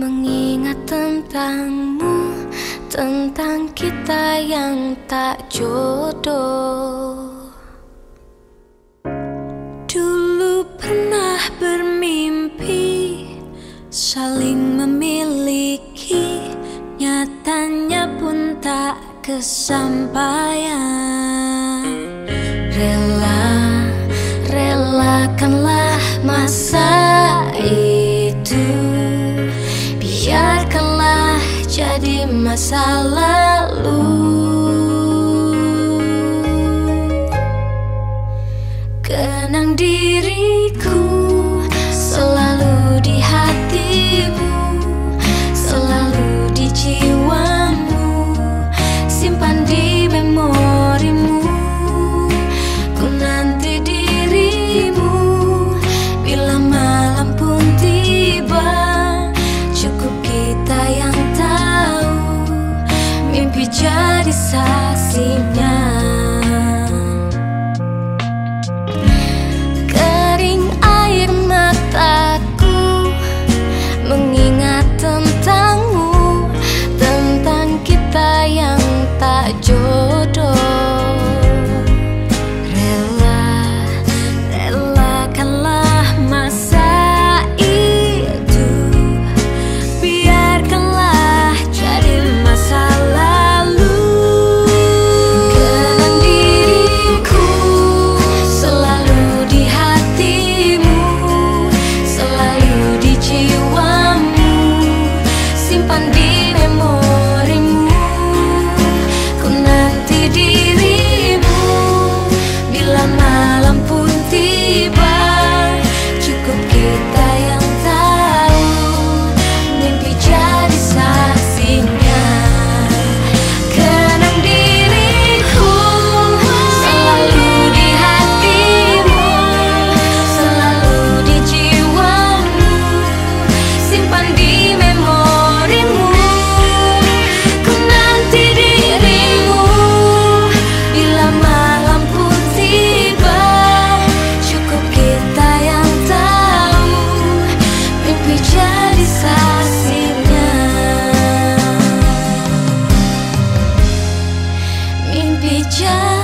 Mengingat tentangmu Tentang kita yang tak jodoh. Dulu pernah bermimpi Saling memiliki Nyatanya pun tak kesampaian. Rela masa lalu. Kenang diriku selalu di hatimu Selalu di jiwamu. Simpan di pandit. berbicara